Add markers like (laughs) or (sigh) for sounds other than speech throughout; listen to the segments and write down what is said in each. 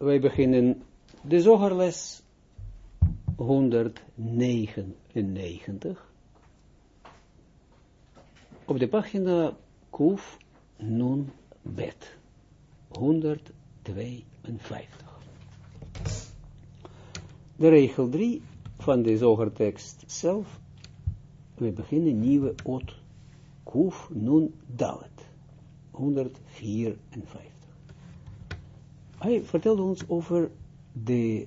wij beginnen de zogerles 199 op de pagina Kuf Nun Bet 152. De regel 3 van de zogertekst zelf, we beginnen nieuwe ot Kuf Nun Dalet 154. Hij vertelde ons over de,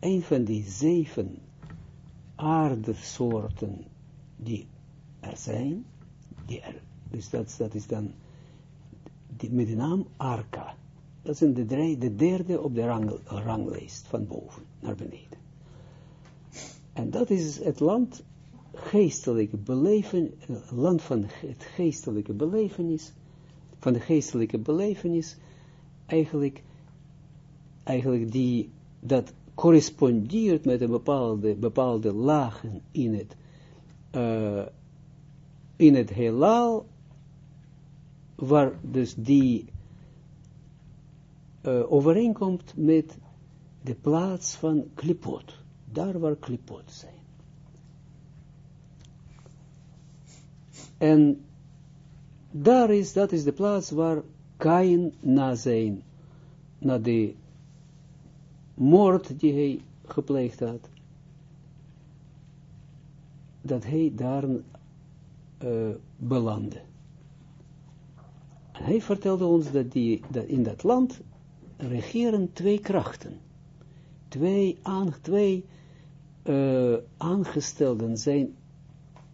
een van die zeven aardesoorten die er zijn, die dus dat, is dan die, met de naam Arka. Dat is de, de derde op de rang, ranglijst, van boven naar beneden. En dat is het land geestelijke beleven, land van het geestelijke belevenis, van de geestelijke belevenis, eigenlijk eigenlijk die, dat correspondeert met een bepaalde, bepaalde lagen in het, uh, in het heelal, waar dus die uh, overeenkomt met de plaats van klipot, daar waar klipot zijn. En daar is, dat is de plaats waar Kain na zijn, na de moord die hij gepleegd had, dat hij daar uh, belandde. En hij vertelde ons dat, die, dat in dat land regeren twee krachten. Twee, aan, twee uh, aangestelden zijn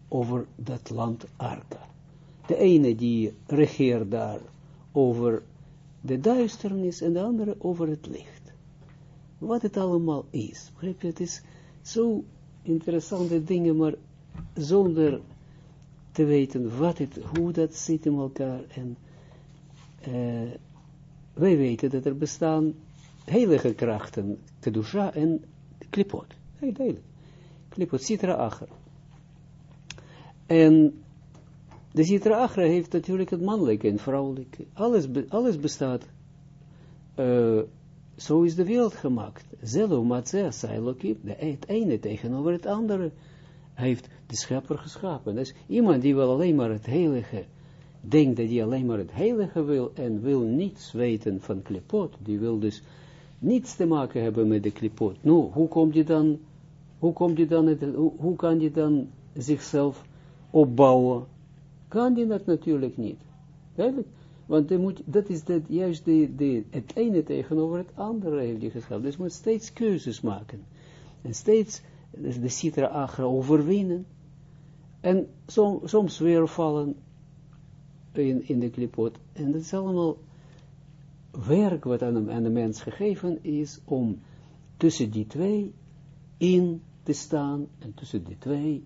over dat land Arka. De ene die regeert daar over de duisternis en de andere over het licht wat het allemaal is. Begrijp je, het is zo interessante dingen, maar zonder te weten wat het, hoe dat zit in elkaar. En uh, wij weten dat er bestaan heilige krachten, kedusha en klipot. Heel duidelijk. Klipot, citra acher. En de citra acher heeft natuurlijk het mannelijke en vrouwelijke. Alles, alles bestaat uh, zo is de wereld gemaakt. Zelo matzeh sailokim, het ene tegenover het andere. Hij heeft de schepper geschapen. Dus iemand die wil alleen maar het heilige, denkt dat hij alleen maar het heilige wil en wil niets weten van klipot. Die wil dus niets te maken hebben met de klipot. Nou, hoe komt je dan, hoe dan, hoe, kan je dan zichzelf opbouwen? Kan je dat natuurlijk niet. Eigenlijk, want dat is dat, juist de, de, het ene tegenover het andere heeft hij geschapen. Dus je moet steeds keuzes maken. En steeds dus de citra agra overwinnen. En som, soms weer vallen in, in de klipot. En dat is allemaal werk wat aan de mens gegeven is om tussen die twee in te staan. En tussen die twee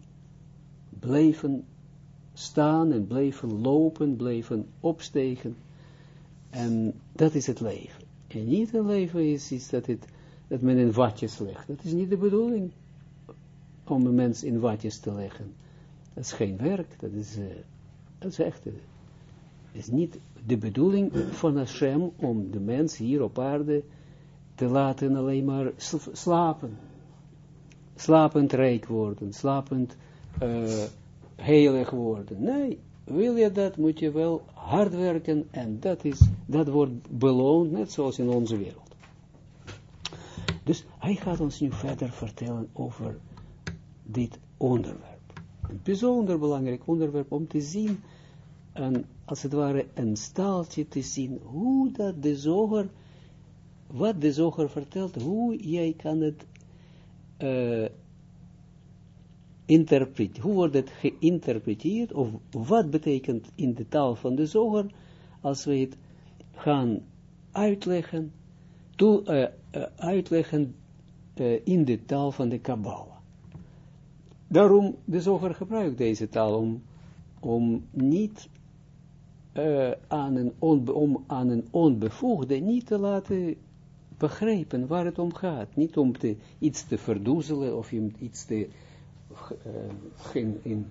blijven staan en blijven lopen, blijven opstegen. En dat is het leven. En niet het leven is, is dat, het, dat men in watjes legt. Dat is niet de bedoeling om een mens in watjes te leggen. Dat is geen werk, dat is, uh, dat echt, uh, is niet de bedoeling van Hashem om de mens hier op aarde te laten alleen maar slapen. Slapend rijk worden, slapend uh, heilig worden. Nee, wil je dat, moet je wel hard werken en dat, is, dat wordt beloond, net zoals in onze wereld. Dus hij gaat ons nu verder vertellen over dit onderwerp. Een bijzonder belangrijk onderwerp om te zien, en als het ware een staaltje te zien, hoe dat de zoger, wat de zoger vertelt, hoe jij kan het uh, interpreteert, hoe wordt het geïnterpreteerd, of wat betekent in de taal van de zoger, als we het gaan uitleggen, to, uh, uh, uitleggen uh, in de taal van de Kabbalah. Daarom, de zoger gebruikt deze taal om, om niet aan, een om aan een onbevoegde niet te laten begrijpen waar het om gaat. Niet om te, iets te verdoezelen of iets te geen in,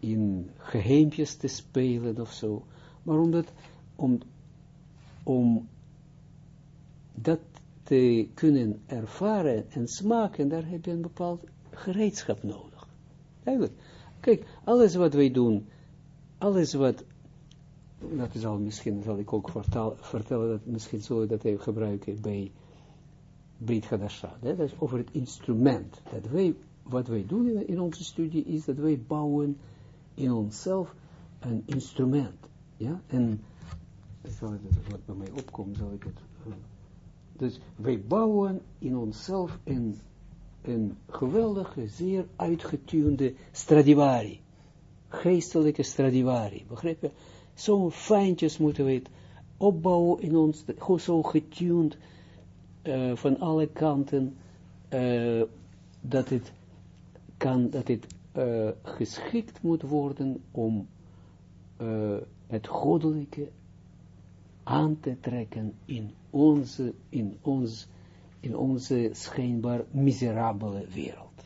in geheempjes te spelen of zo, maar omdat, om, om dat te kunnen ervaren en smaken, daar heb je een bepaald gereedschap nodig. Eigenlijk, kijk, alles wat wij doen, alles wat, dat is al misschien, zal ik ook vertel, vertellen, dat misschien zullen we dat even gebruiken bij Brit Hadasha, dat is over het instrument, dat wij, wat wij doen in, onze studie, is dat wij bouwen in onszelf een instrument, ja, en zal ik wat bij mij opkomt, zal ik het, uh, dus wij bouwen in onszelf een, een geweldige, zeer uitgetunde Stradivari, geestelijke Stradivari, begrijp je? Zo'n fijntjes moeten we het opbouwen in ons, zo getuned, uh, van alle kanten, uh, dat het kan, dat het uh, geschikt moet worden om het goddelijke aan te trekken in onze, in ons, in onze schijnbaar miserabele wereld.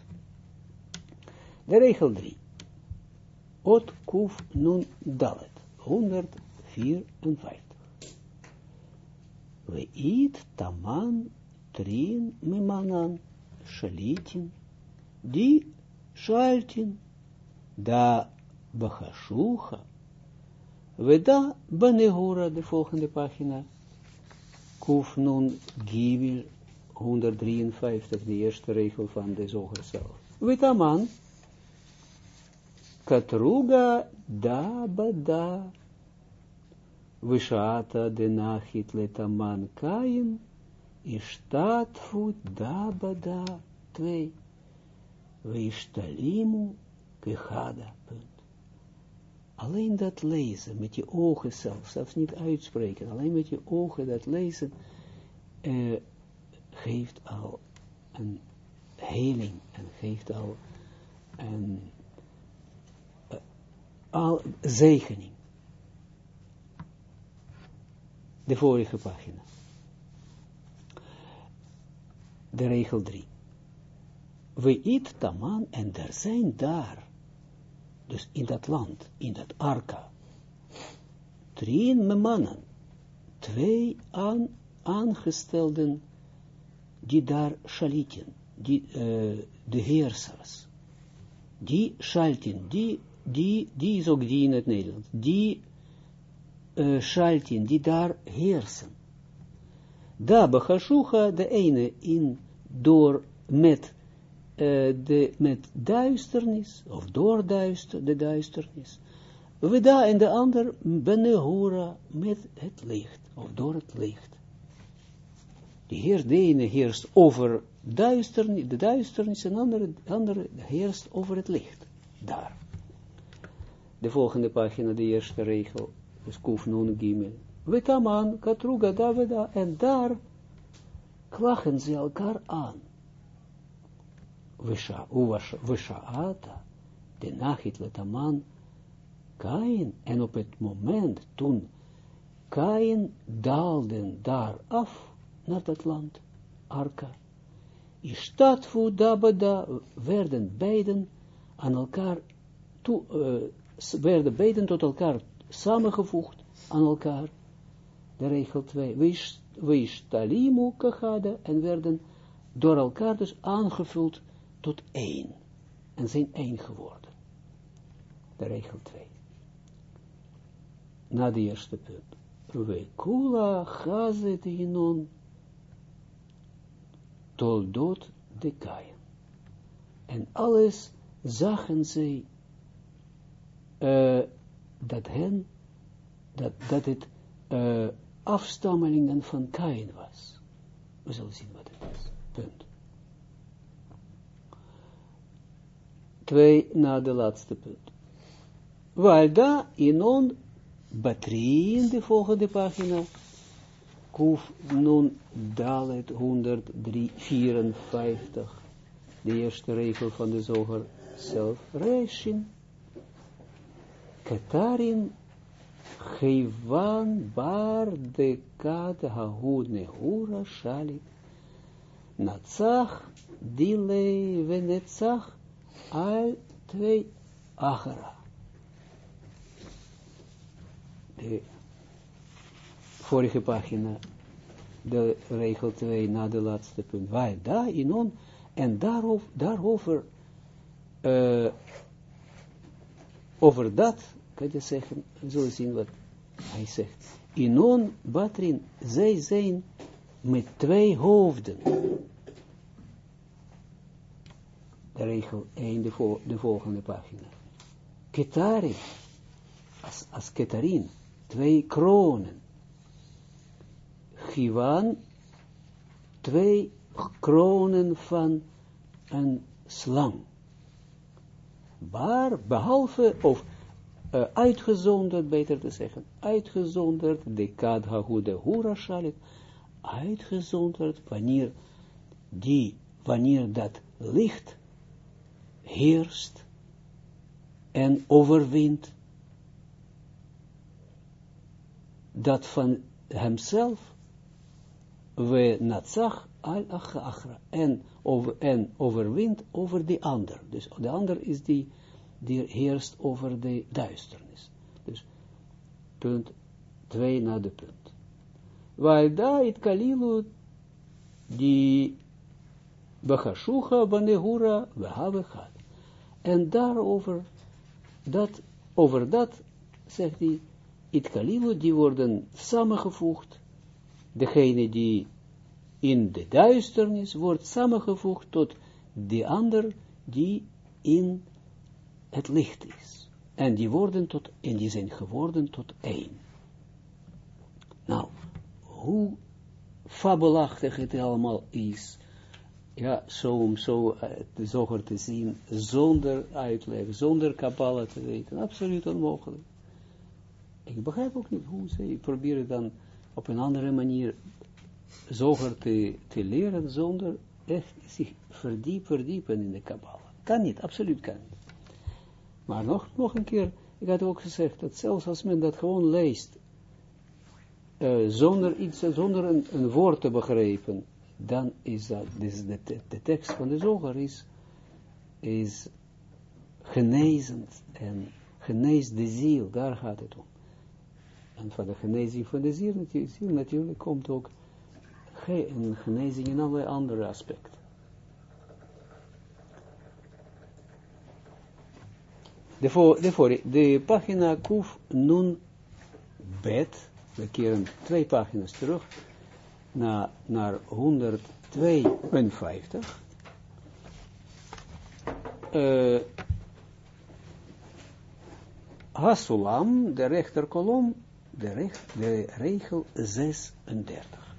De regel 3. Ot kuf nun dalet. 154. We eat taman trin mimanan shalitin shaltin da bachashucha Veda Banehura, de volgende pagina. Kuf nun Givil 153, de eerste regel van de zoger zelf. Vitaman Katruga da bada Vishata de nachit letaman kain Ishtatfut da bada twee Vishtalimu kechada punt. Alleen dat lezen, met je ogen zelf, zelfs niet uitspreken, alleen met je ogen dat lezen, uh, geeft al een heling en geeft al een al zegening. De vorige pagina. De regel 3. We eet taman en er zijn daar dus in dat land, in dat arka, drieën mannen, twee aan, aangestelden, die daar schaliten, die, uh, de heersers, die schalten, die, die, die is ook die in het Nederlands, die uh, schalten, die daar heersen. Da Bachashucha, de ene in, door met uh, de, met duisternis, of door duister, de duisternis. We daar en de ander benehora met het licht, of door het licht. De ene heerst over duisternis, de duisternis, en de andere, andere heerst over het licht. Daar. De volgende pagina, de eerste regel, is kuf nun gimel. Wetaman, katruga, davida, en daar klagen ze elkaar aan Vishaata, de nachit letaman, Kain, en op het moment toen Kain daalden daar af naar dat land, Arka, Ishtatfu dabada, werden beiden aan elkaar, werden beiden tot elkaar samengevoegd aan elkaar, de regel 2, Vishtalimu kachada, en werden door elkaar dus aangevuld tot één. En zijn één geworden. De regel 2. Na de eerste punt. We kula chazet inon toldot de kaien. En alles zagen zij uh, dat hen, dat, dat het uh, afstammelingen van Kain was. We zullen zien wat het is. Punt. Twee na de laatste punt. Walda inon batterie in de volgende pagina. Kuf nun dalet 154. De eerste regel van de zoger zelf. Reshin. Katarin Gevan bar de kat hahud nehura shalit. Natsach dile venetzach al twee agara. De vorige pagina, de regel 2 na de laatste punt. Waar daar inon, en daarover, daarover uh, over dat, kan je zeggen, we zullen zien wat hij zegt. Inon batrin, zij zijn met twee hoofden. Regel 1, de, de volgende pagina. Ketari, als, als ketarin, twee kronen. Givan, twee kronen van een slang. Maar behalve, of uh, uitgezonderd, beter te zeggen, uitgezonderd, de kadha de hura shalit, uitgezonderd wanneer die, wanneer dat licht heerst en overwint dat van hemzelf we natsach al achra en, over, en overwint over de ander. Dus de ander is die, die heerst over de duisternis. Dus punt 2 naar de punt. Daar het kalilu die Bachashucha banehura gehad. En daarover, dat, over dat, zegt hij, het kalilu, die worden samengevoegd, degene die in de duisternis wordt samengevoegd tot de ander die in het licht is. En die worden tot, en die zijn geworden tot één. Nou, hoe fabelachtig het allemaal is, ja, zo om zo uh, de zoger te zien, zonder uitleg, zonder kabbala te weten, absoluut onmogelijk. Ik begrijp ook niet hoe ze proberen dan op een andere manier zoger te, te leren zonder echt zich verdiep, verdiepen in de Kabbalah. Kan niet, absoluut kan niet. Maar nog, nog een keer, ik had ook gezegd, dat zelfs als men dat gewoon leest, uh, zonder iets, zonder een, woord te begrijpen, dan is dat, dus de, tekst van de zoger is, is genezend en geneest de ziel, daar gaat het om. En van de genezing van de ziel natuurlijk, ziel natuurlijk komt ook een genezing in allerlei andere aspecten. De, voor, de pagina Kuf Nun Bet, we keren twee pagina's terug, naar, naar 152. Uh, Hasulam, de rechterkolom, de, recht, de regel 36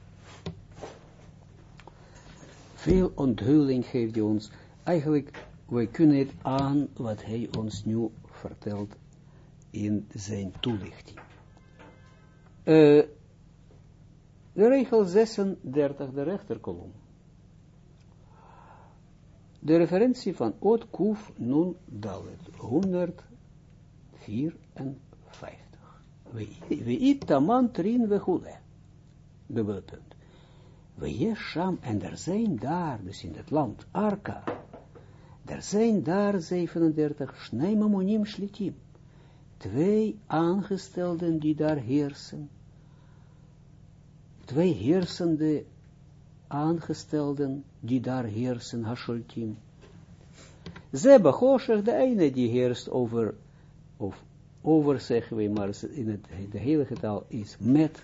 veel onthulling geeft hij ons. Eigenlijk, wij kunnen het aan wat hij ons nu vertelt in zijn toelichting. Uh, de regel 36, de rechterkolom. De referentie van Ot Kuf Nun Dalet, 154. We it taman trin we goede. Dubbele punt. We Sham, en er zijn daar, dus in het land, Arka, er zijn daar 37 Shneimamonim Shlitim, twee aangestelden die daar heersen, twee heersende aangestelden die daar heersen, Hasholtim. Zeba Hoshech, de ene die heerst over, of over zeggen we, maar in het, de hele getal is met,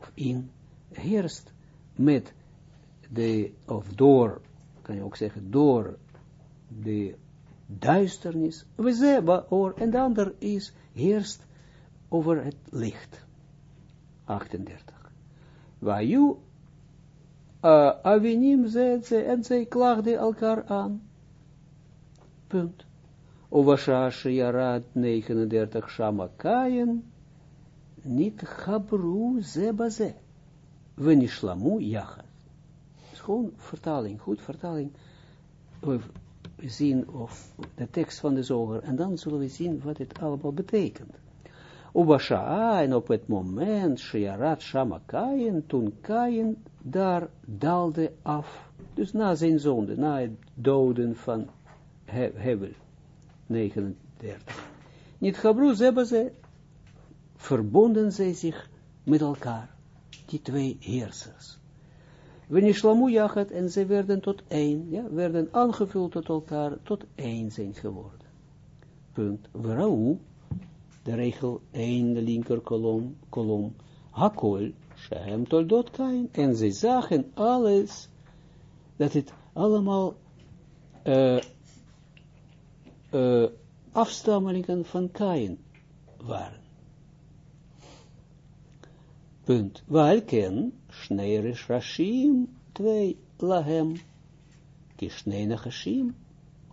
of in, heerst met de, of door, kan je ook zeggen, door de duisternis, we zeba or, en de ander is, heerst over het licht. 38. Waar uh, avinim ze, en zij klaagden elkaar aan. Punt. Ovasha Yarat 39 Shamakayen, niet Gabru ze Wenishlamu jachas. Gewoon vertaling, goed vertaling. We zien of de tekst van de zoger en dan zullen we zien wat het allemaal betekent. Ubasha'a en op het moment, Shiarat Shama Kain, toen Kain daar daalde af. Dus na zijn zonde, na het doden van Hevel, 39. Niet Gabru, ze hebben ze, verbonden zij zich met elkaar. die twee heersers. Wenishlamu jachat, en ze werden tot één, ja, werden aangevuld tot elkaar, tot één zijn geworden. Punt. Verau, de regel 1, de linker kolom, kolom, hakol, shem toldot kain, en ze zagen alles, dat het allemaal eh, eh, uh, uh, afstammelingen van kain waren. Punt. Walken, schneerisch rashim, twee lahem, kishnei nachashim,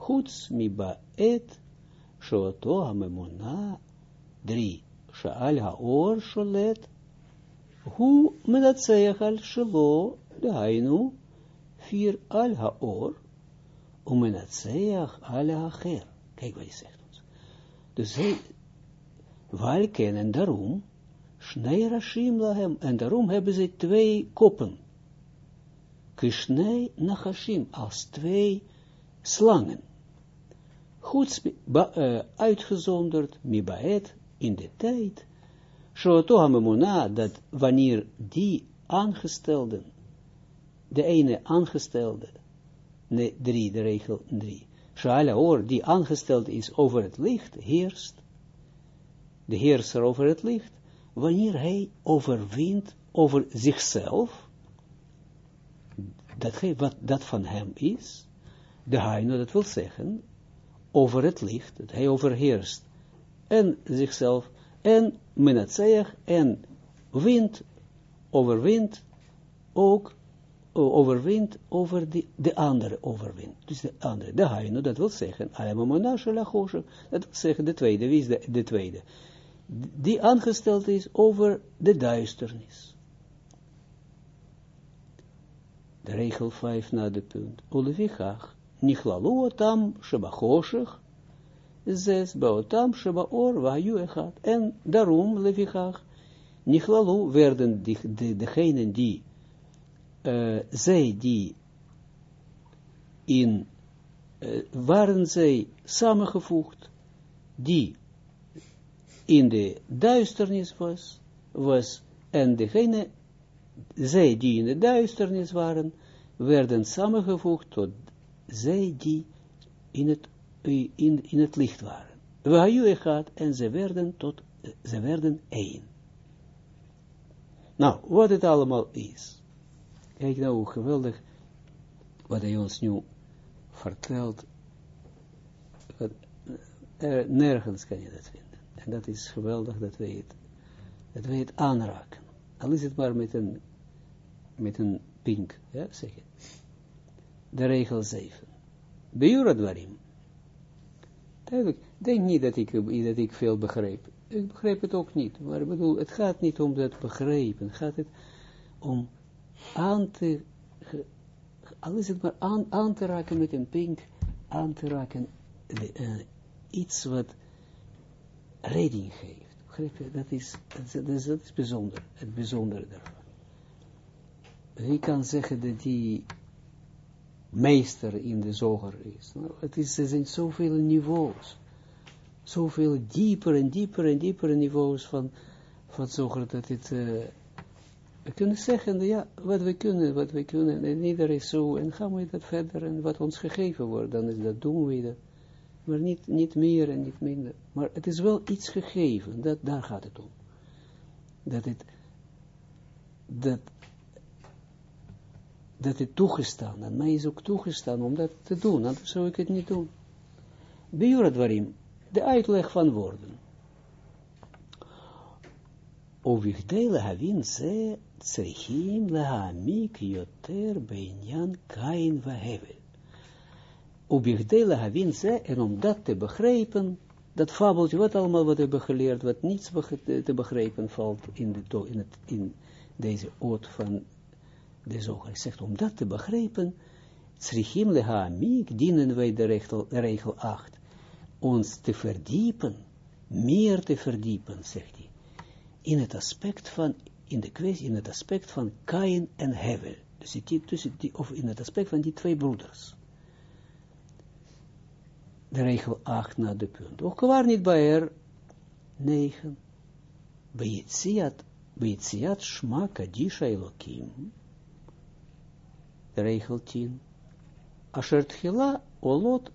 חוץ מבעת שאותו הממונה 3. Sha'al ha'or sholet, hu menatzeach al shelo, dehainu, 4. Al ha'or, u menatzeach al ha'cher. Kijk wat je zegt ons. Dus hij, kennen en daarom, Schnee Rashim lahem, en daarom hebben ze twee koppen. Kishnei Nachashim, als twee slangen. Goed uh, uitgezonderd, mibaet, in de tijd, Shoto Hamemuna, dat wanneer die aangestelden, de ene aangestelde, nee, drie, de regel drie, Or, die aangesteld is over het licht, heerst, de heerser over het licht, wanneer hij overwint over zichzelf, dat hij, wat dat van hem is, de Heino, dat wil zeggen, over het licht, dat hij overheerst, en zichzelf, en menatzeeg, en wint, overwint, ook overwint over de, de andere overwint. Dus de andere, de Heino, dat wil zeggen, dat wil zeggen, de tweede, wie is de, de tweede? die aangesteld is over de duisternis. De regel 5 na de punt. Olevichach, nichlalu otam shebachoshech, zes baotam shebaor vayu echat. En daarom, levichach, nichlalu werden die, de, degenen die, uh, zij die in, uh, waren zij samengevoegd, die in de duisternis was, was en degene, zij die in de duisternis waren, werden samengevoegd tot zij die in het, in, in het licht waren. Waar gaat en ze werden tot, ze werden één. Nou, wat het allemaal is. Kijk nou hoe geweldig wat hij ons nu vertelt. Er, nergens kan je dat vinden. En dat is geweldig dat wij het, dat wij het aanraken. Al is het maar met een, met een pink, ja, zeg het. De regel 7. Bejuradwarim. Duidelijk, denk niet dat ik, dat ik veel begreep. Ik begreep het ook niet. Maar ik bedoel, het gaat niet om dat begrepen. Het gaat het om aan te, al is het maar aan, aan te raken met een pink, aan te raken de, uh, iets wat redding geeft. Begrijp je? Dat is, dat is, dat is bijzonder, het bijzondere daarvan. Wie kan zeggen dat die meester in de zoger is? Nou, het is, er zijn zoveel niveaus. Zoveel dieper en dieper en dieper niveaus van, van zoger dat het... Uh, we kunnen zeggen, ja, wat we kunnen, wat we kunnen, en iedereen is zo, en gaan we dat verder, en wat ons gegeven wordt, dan is dat, doen we dat maar niet, niet meer en niet minder. Maar het is wel iets gegeven, dat, daar gaat het om. Dat het, dat, dat het toegestaan, aan mij is ook toegestaan om dat te doen, anders zou ik het niet doen. waarin de uitleg van woorden. Ovigdele havin ze צריכים להעמיק יותר בעניין קין והבל. Ubigdele havin ze, en om dat te begrijpen, dat fabeltje, wat allemaal wat we hebben geleerd, wat niets te begrijpen valt in, de, in, het, in deze oot van de zoger. Zegt, om dat te begrijpen, Tsrichim lehamik, dienen wij de regel, de regel 8, ons te verdiepen, meer te verdiepen, zegt hij, in het aspect van, in de kwestie, in het aspect van Kain en Hevel. Dus die, tussen die, of in het aspect van die twee broeders de regel 8 naar de punt. Ook waar niet bij er 9. Bij Yitziat, Beitziat Shma Kadisha Elokim, regel 10, Asher Tchila Olot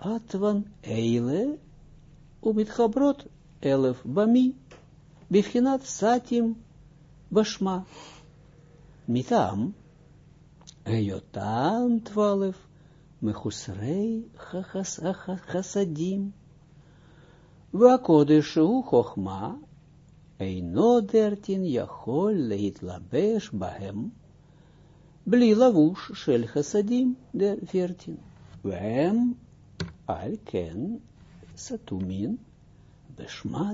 Atvan Eile, Umit Elef Bami, Bifhinat Satim Bashma, Mitam, Eyotam Twalef, Mechusrei Chasadim, Vakodesh Hu Chochma, Eino dertin Yachol Leitlabesh Bahem, Bli Lavush Shel Chasadim, de 14. Wem al ken Satumin, de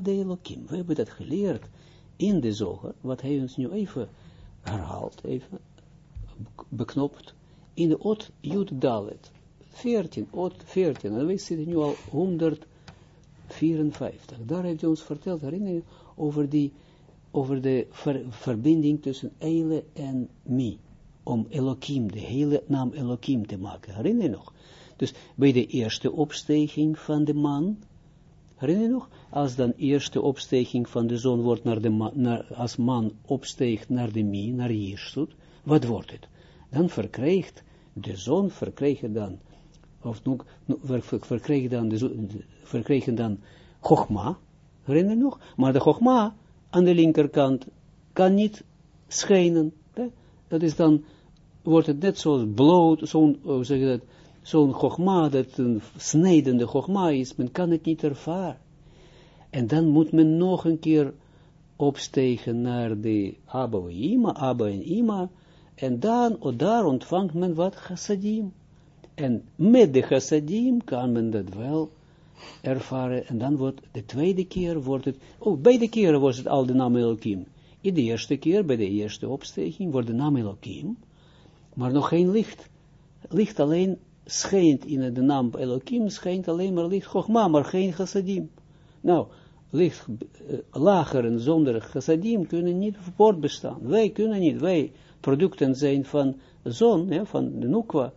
Elohim. We hebben dat geleerd in de zoger, wat hij ons nu even herhaalt, even beknopt, in de Ot Jud Dalet. 14, Ot 14, en we zitten nu al 154. Daar heeft hij ons verteld, herinner je, over, die, over de ver, verbinding tussen Eile en Mi. Om Elohim, de hele naam Elohim te maken. Herinner je nog? Dus bij de eerste opstijging van de man, herinner je nog? Als dan eerste opstijging van de zon wordt naar de man, naar, als man opsteegt naar de Mi, naar Jirsut, wat wordt het? Dan verkrijgt de zon, verkrijgt dan, of nog, verkrijgt dan, de, verkrijgen dan Chogma, herinner je nog? Maar de Chogma aan de linkerkant kan niet schijnen. Dat is dan, wordt het net zoals bloot, zo'n, hoe zeg dat, zo'n Chogma, dat een snijdende Chogma is, men kan het niet ervaren. En dan moet men nog een keer opstegen naar de Abba en Ima, Abba en Ima, en dan, of daar ontvangt men wat chassadim. En met de chassadim kan men dat wel ervaren, en dan wordt de tweede keer, wordt het, oh, beide keren wordt het al de naam. In de eerste keer, bij de eerste opsteking, wordt de naam Elohim, maar nog geen licht. Licht alleen schijnt in de naam Elohim, schijnt alleen maar licht Chogma, maar geen chassadim. Nou, licht uh, lager en zonder chassadim kunnen niet voortbestaan. Wij kunnen niet, wij producten zijn van zon, ja, van de nukwa.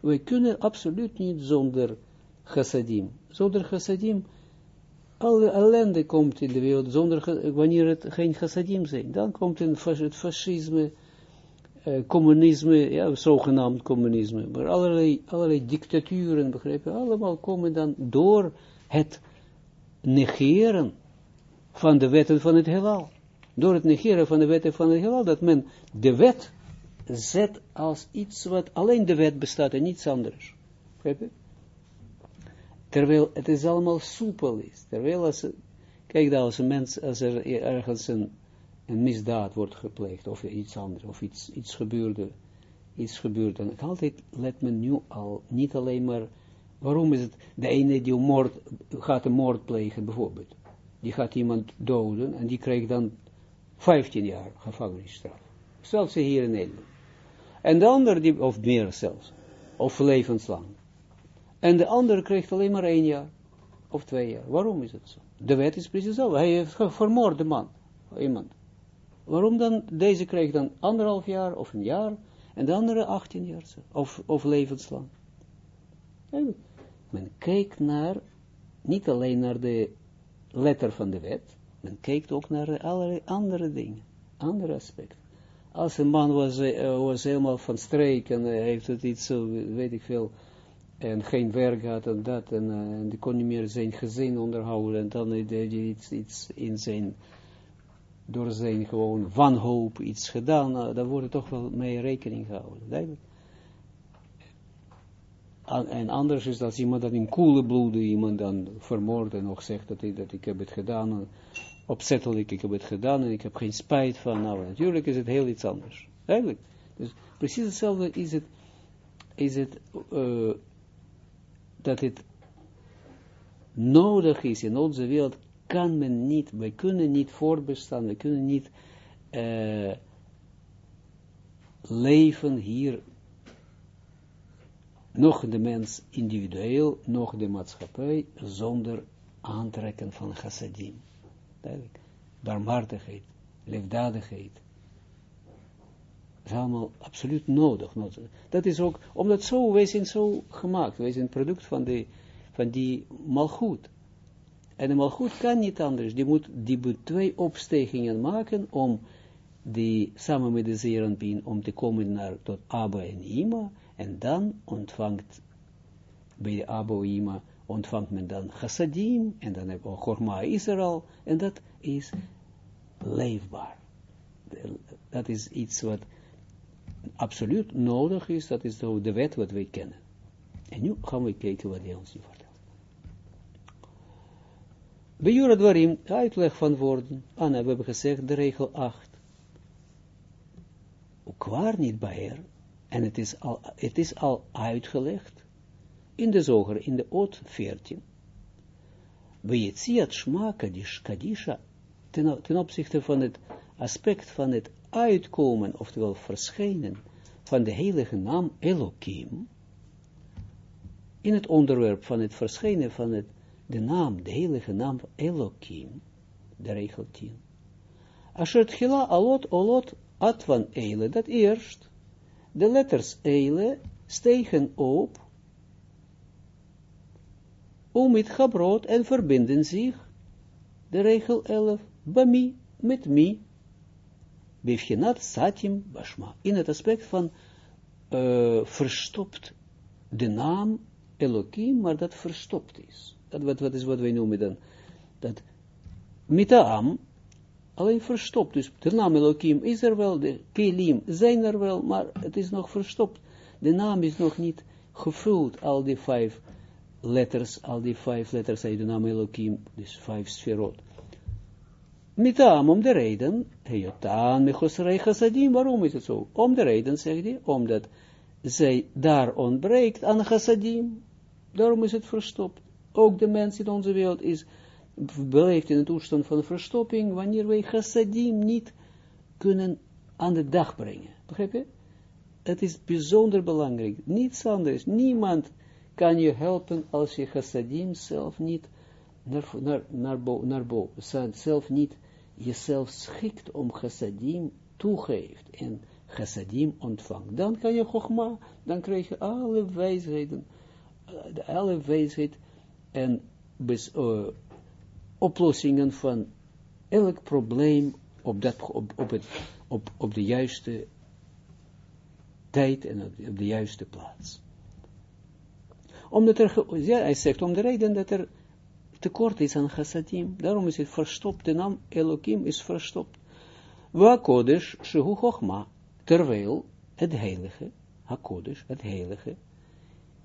Wij kunnen absoluut niet zonder chassadim. Zonder chassadim, alle ellende komt in de wereld, zonder, wanneer het geen chassadim zijn. Dan komt het fascisme, uh, communisme, ja, zogenaamd communisme, maar allerlei, allerlei dictaturen, begrijp je, allemaal komen dan door het negeren van de wetten van het heelal. Door het negeren van de wetten van het heelal, dat men de wet zet als iets wat alleen de wet bestaat en niets anders. Begrijp je? Terwijl het is allemaal soepel is. Terwijl kijk dan, als een mens, als er ergens een, een misdaad wordt gepleegd, of iets anders, of iets, iets gebeurde, iets gebeurt, dan altijd let men nu al, niet alleen maar, waarom is het, de ene die moord, gaat een moord plegen, bijvoorbeeld, die gaat iemand doden, en die krijgt dan 15 jaar gevangenisstraf. Zelfs hier in Nederland. En de ander, die, of meer zelfs, of levenslang. En de ander krijgt alleen maar één jaar, of twee jaar. Waarom is het zo? De wet is precies zo. Hij heeft vermoord de man, iemand. Waarom dan, deze krijgt dan anderhalf jaar, of een jaar, en de andere 18 jaar, of, of levenslang. Men kijkt naar, niet alleen naar de letter van de wet, men kijkt ook naar allerlei andere dingen, andere aspecten. Als een man was, uh, was helemaal van streek en uh, heeft het iets, uh, weet ik veel, en geen werk had en dat, en, en die kon niet meer zijn gezin onderhouden, en dan deed hij iets, iets in zijn, door zijn gewoon wanhoop iets gedaan, nou, dan wordt toch wel mee rekening gehouden, duidelijk. En anders is dat iemand dat in koele bloeden iemand dan vermoordt en nog zegt dat, ik, dat ik heb het gedaan, opzettelijk, ik heb het gedaan en ik heb geen spijt van, nou natuurlijk is het heel iets anders. Eigenlijk. Dus precies hetzelfde is het, is het uh, dat het nodig is in onze wereld, kan men niet, wij kunnen niet voortbestaan, we kunnen niet uh, leven hier, nog de mens individueel, nog de maatschappij, zonder aantrekken van chassadim. Duidelijk. Barmhartigheid, liefdadigheid. Is allemaal absoluut nodig. Dat is ook, omdat zo, wij zijn zo gemaakt. Wij zijn product van, de, van die malgoed. En de malgoed kan niet anders. Die moet, die moet twee opstegingen maken om die samen met de zeeranpien om te komen naar tot Abba en Ima. En dan ontvangt bij de Abba en Ima ontvangt men dan chassadim, en dan heb je Chorma Israël, en dat is leefbaar. Dat is iets wat absoluut nodig is, dat is de wet wat wij kennen. En nu gaan we kijken wat hij ons nu vertelt. Bij Jura Dwarim, uitleg van woorden. Anna, we hebben gezegd, de regel 8. Kwaar niet bij er, en het is al, het is al uitgelegd, in de zoger, in de oot 14. Bejetziat kadish kadisha, ten opzichte van het aspect van het uitkomen, oftewel verschijnen, van de heilige naam Elohim, in het onderwerp van het verschijnen van het, de naam, de heilige naam Elohim, de regel 10. Asher tchila alot olot atvan eile, dat eerst, de letters eile stegen op, om het gebrood en verbinden zich, de regel 11, bami, met mi, bevgenat satim bashma, in het aspect van uh, verstopt de naam Elohim, maar dat verstopt is. Dat wat, wat is wat wij noemen dan, dat mitaam, alleen verstopt. Dus de naam Elohim is er wel, de kelim zijn er wel, maar het is nog verstopt. De naam is nog niet gevuld, al die vijf letters, al die vijf letters uit de naam Elohim, dus vijf sferot. Mitaam, om de reden, heyotaan, mechosrei chassadim, waarom is het zo? Om de reden, zegt hij, omdat zij daar ontbreekt aan chassadim, daarom is het verstopt. Ook de mens in onze wereld is beleefd in een toestand van verstopping, wanneer wij chassadim niet kunnen aan de dag brengen. Begrijp je? Het is bijzonder belangrijk. Niets anders. Niemand kan je helpen als je chassadim zelf niet naar, zelf niet jezelf schikt om chassadim toegeeft en chassadim ontvangt. Dan kan je chogma, dan krijg je alle wijsheden, alle wijsheid en uh, oplossingen van elk probleem op, dat, op, op, het, op, op de juiste tijd en op de juiste plaats. Omdat er, ja, hij zegt om de reden dat er tekort is aan chassadim, daarom is het verstopt, de naam Elohim is verstopt. Wa kodesh shehu chochma, terwijl het heilige, hakodesh, het heilige,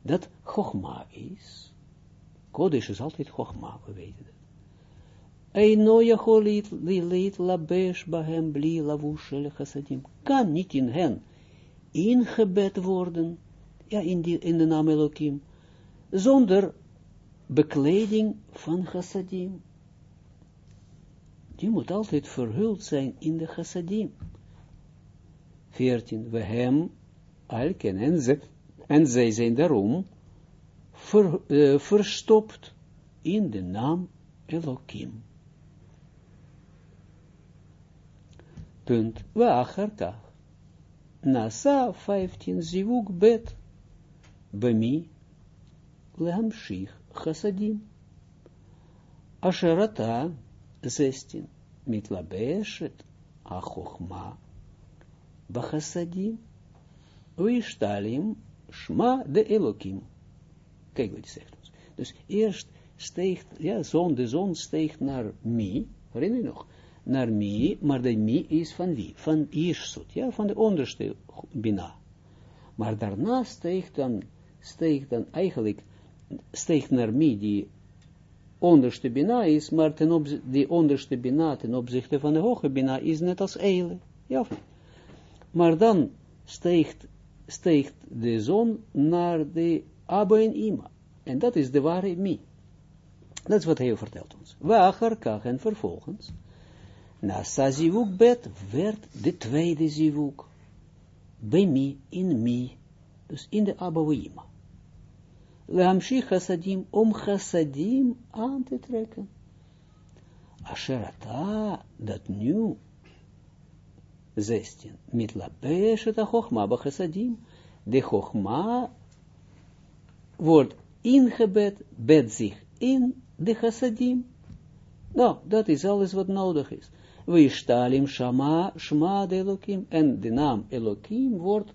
dat chochma is. Kodesh is altijd chochma, we weten het. Eino jacholit lilit labesh bahem bli lavushel chassadim. Kan niet in hen ingebed worden, ja, in, die, in de naam Elohim, zonder bekleding van chassadim. Die moet altijd verhuld zijn in de chassadim. 14. We hem alken en, ze, en zij zijn daarom ver, uh, verstopt in de naam Elohim. Punt. We acharkach. Nasa 15 zivuk bet. Bemi. Lehamshich chassadim. Asherata 16. Mitlabeshet. Achochma. Bachassadim, Uishtalim, Shma de Elohim. Kijk wat hij zegt. Dus eerst steegt, ja, zon, de zon steegt naar Mi, herinner je nog? Naar Mi, maar de Mi is van wie? Van Ishsut, ja, van de onderste Bina. Maar daarna steegt dan, steegt dan eigenlijk, steegt naar Mi, die onderste Bina is, maar ten die onderste Bina ten opzichte van de hoge Bina is net als Eile. Ja? Maar dan steegt, steegt de zon naar de Abba en Ima. En dat is de ware mi. Dat is wat hij vertelt ons. Wacher, en vervolgens, na Sazivuk bet werd de tweede zivuk. Bij mi, in mi, dus in de Abba Ima. Lehamshi chassadim, om chassadim aan te trekken. Asherata, dat nu 16. Mitlapeshet a chochma bachassadim. De chochma wordt ingebed, bed zich in de chassadim. Nou, dat is alles wat nodig is. We stalim shama, shma de Elohim, en de naam Elohim wordt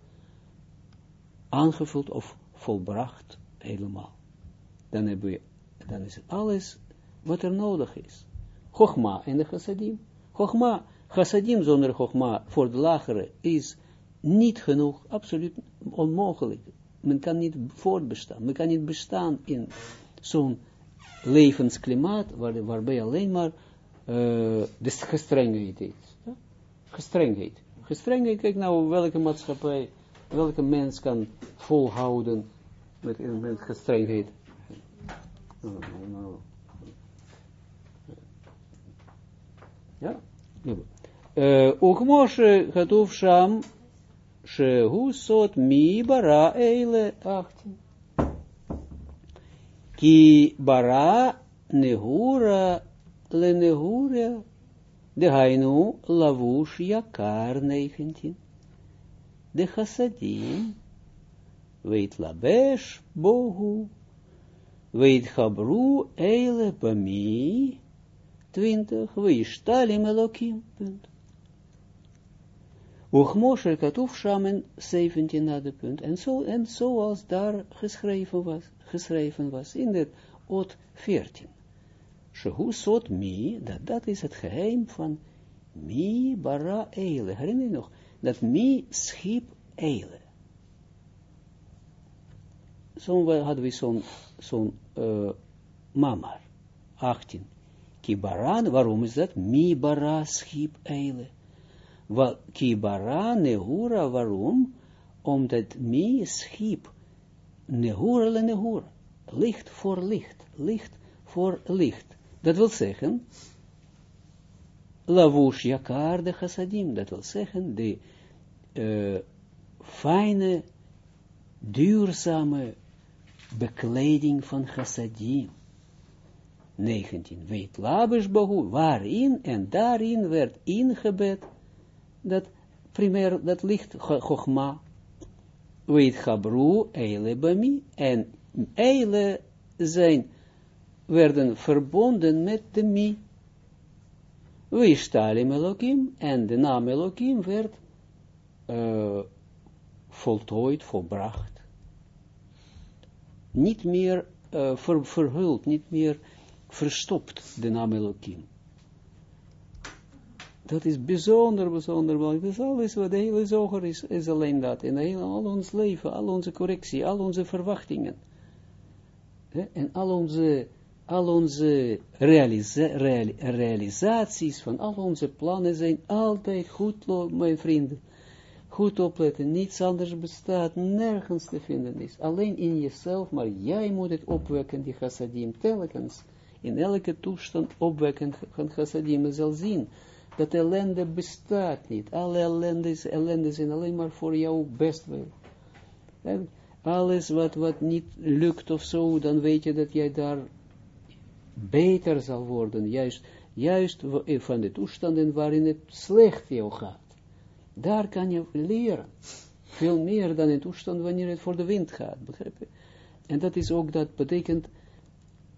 aangevuld of volbracht helemaal. Dan, hebben we, dan is het alles wat er nodig is. Chogma en de chassadim. Chogma, chassadim zonder chogma voor de lagere is niet genoeg, absoluut onmogelijk. Men kan niet voortbestaan. Men kan niet bestaan in zo'n levensklimaat waar, waarbij alleen maar uh, de gestrengheid is. Ja? Gestrengheid. Gestrengheid, kijk nou welke maatschappij, welke mens kan volhouden met, met gestrengheid. Ja? Ook Moshe gaat Sham, Shehu Sot Mi Bara Eile 18. Ki Bara Nehura Le Nehura de Hainu Lavush Yakar 19. De Chassadim Weet Labesh Bohu Weet Habru Eile Bami 20. Weishtalim Elokim. Punt. Uchmoshe katuf shamen 17 na de punt. En, zo, en zoals daar geschreven was, geschreven was in het ot 14. Shehu sot mi, dat, dat is het geheim van mi bara eile. Herinner je nog? Dat mi schiep eile. Zo'n hadden we zo'n zo'n uh, mamar, 18. Kibaran, waarom is dat? Mi bara schiep eile. Kibara nehura, waarom? Omdat mi schiep nehura le nehura. Licht voor licht, licht voor licht. Dat wil zeggen, lavush yakar de chassadim, dat wil zeggen, de uh, fijne, duurzame bekleding van chassadim. 19. Weet labish bahu, waarin en daarin werd ingebed dat primair, dat licht, Chogma, weet Gabru, Eile Bami, en Eile zijn, werden verbonden met de Mi. Weishtalim Elohim, en de naam Elohim werd uh, voltooid, volbracht. Niet meer uh, ver, verhuld, niet meer verstopt, de naam Elohim. Dat is bijzonder, bijzonder belangrijk. Dat is alles wat de hele zoger is, is alleen dat. In heel, al ons leven, al onze correctie, al onze verwachtingen. En al onze, al onze realisa realisaties van al onze plannen zijn altijd goed, mijn vrienden. Goed opletten, niets anders bestaat, nergens te vinden is. Alleen in jezelf, maar jij moet het opwekken, die chassadim, telkens. In elke toestand opwekken van chassadim, zal zien dat ellende bestaat niet. Alle ellende, is, zijn alleen maar voor jouw bestwil. En alles wat, wat niet lukt of zo, dan weet je dat jij daar beter zal worden. Juist, juist van de toestanden waarin het slecht jou gaat. Daar kan je leren. Veel meer dan in toestand wanneer het voor de wind gaat. Begrijp je? En dat is ook, dat betekent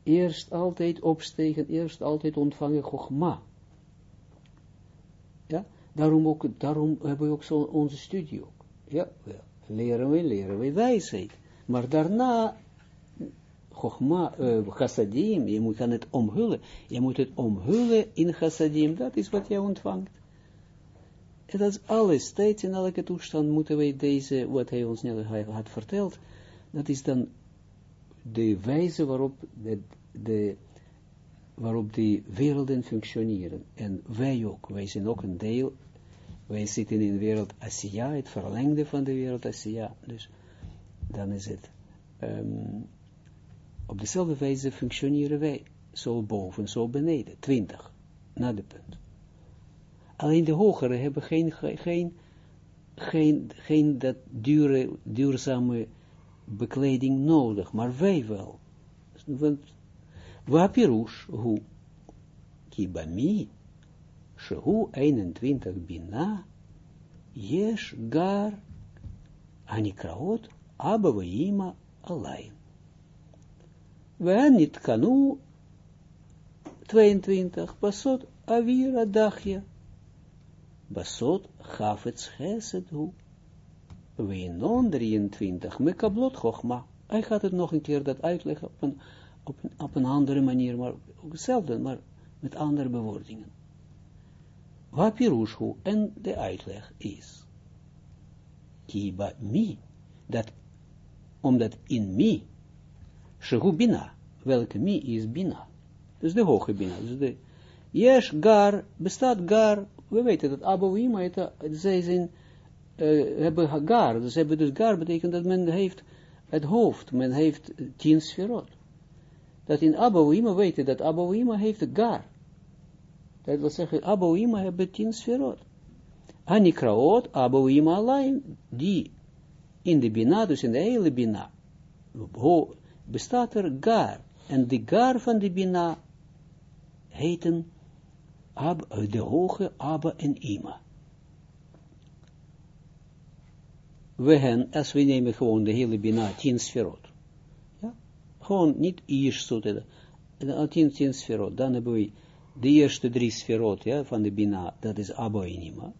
eerst altijd opstegen, eerst altijd ontvangen gogma. Ja, daarom, ook, daarom hebben we ook zo onze studie ook. Ja, leren we, leren we wijsheid. Maar daarna, chogma, uh, chassadim, je moet het omhullen. Je moet het omhullen in chassadim, dat is wat je ontvangt. Dat is alles, steeds in elke toestand moeten wij deze, wat hij ons net had verteld, dat is dan de wijze waarop de, de waarop die werelden functioneren. En wij ook, wij zijn ook een deel, wij zitten in de wereld Asia, het verlengde van de wereld Asia. Dus dan is het, um, op dezelfde wijze functioneren wij, zo boven, zo beneden, twintig, na de punt. Alleen de hogere hebben geen, geen, geen, geen dat dure, duurzame bekleding nodig, maar wij wel. Want Wapirush hu, kibami, shehu 21 bina, yesh gar, anikraot, abba alain. Wean niet kanu, 22, Basot Avira Dachia. Basot gaf het schesed hoe. Weinon 23, Mekablot Chochma. Hij gaat het nog een keer dat uitleggen op een, op een, andere manier, maar ook hetzelfde, maar met andere bewoordingen. Wapirushu, en de uitleg is, kiba mi, dat, omdat in mi, shehu bina, welke mi is bina, dus de hoge bina, dus de, yes, gar, bestaat gar, we weten dat Abouima, zij zijn, uh, hebben gar, dus hebben dus gar, betekent dat men heeft het hoofd, men heeft tien sferot. Dat in Abouima weten dat Abouima heeft gar. Dat wil zeggen, Abouima hebben tien sferot. Anikraot, Abouima alleen, die in de Bina, dus in de hele Bina, bestaat er gar. En de gar van de Bina heten Ab, de hoge Abba en Ima. We hen, als we nemen gewoon de hele Bina, tien sferot. Ja? Gewoon niet eerst zo, tien, tien sferot, dan hebben we de eerste drie sferot ja, van de Bina, dat is Aboinima.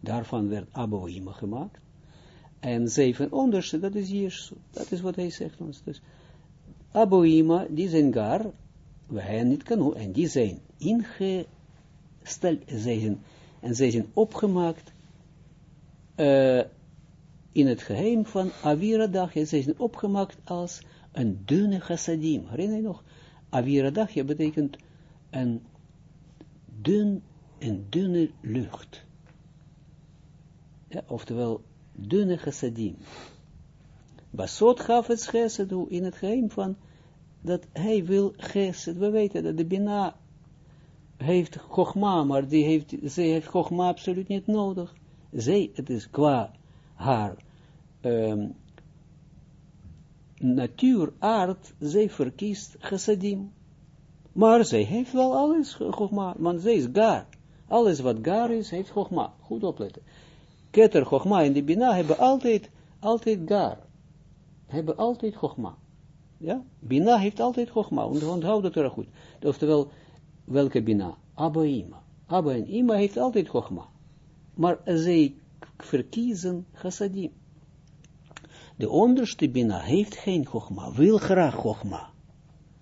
Daarvan werd Aboima gemaakt. En zeven onderste, dat is Jesu. Dat is wat hij zegt ons. Dus Aboima, die zijn gar, wij niet kunnen, en die zijn ingesteld, zijn, en zij zijn opgemaakt uh, in het geheim van Aviradachje. Zij zijn opgemaakt als een dunne chassadim. Herinner je nog? Aviradachje betekent een dun en dunne lucht. Ja, oftewel, dunne chassadim. Basot gaf het chesed in het geheim van, dat hij wil chesed. We weten dat de Bina heeft chogma, maar die heeft, zij heeft chogma absoluut niet nodig. Zij, het is qua haar um, natuur, aard, zij verkiest chassadim. Maar zij heeft wel alles, Chogma, want zij is gar. Alles wat gar is, heeft Chogma. Goed opletten. Keter, Chogma en de Bina hebben altijd, altijd gar. Hebben altijd Chogma. Ja? Bina heeft altijd Chogma. Onthoud dat er goed. Oftewel, welke Bina? Abba Ima. Abba en Ima heeft altijd Chogma. Maar zij verkiezen chassadim. De onderste Bina heeft geen Chogma, wil graag Chogma.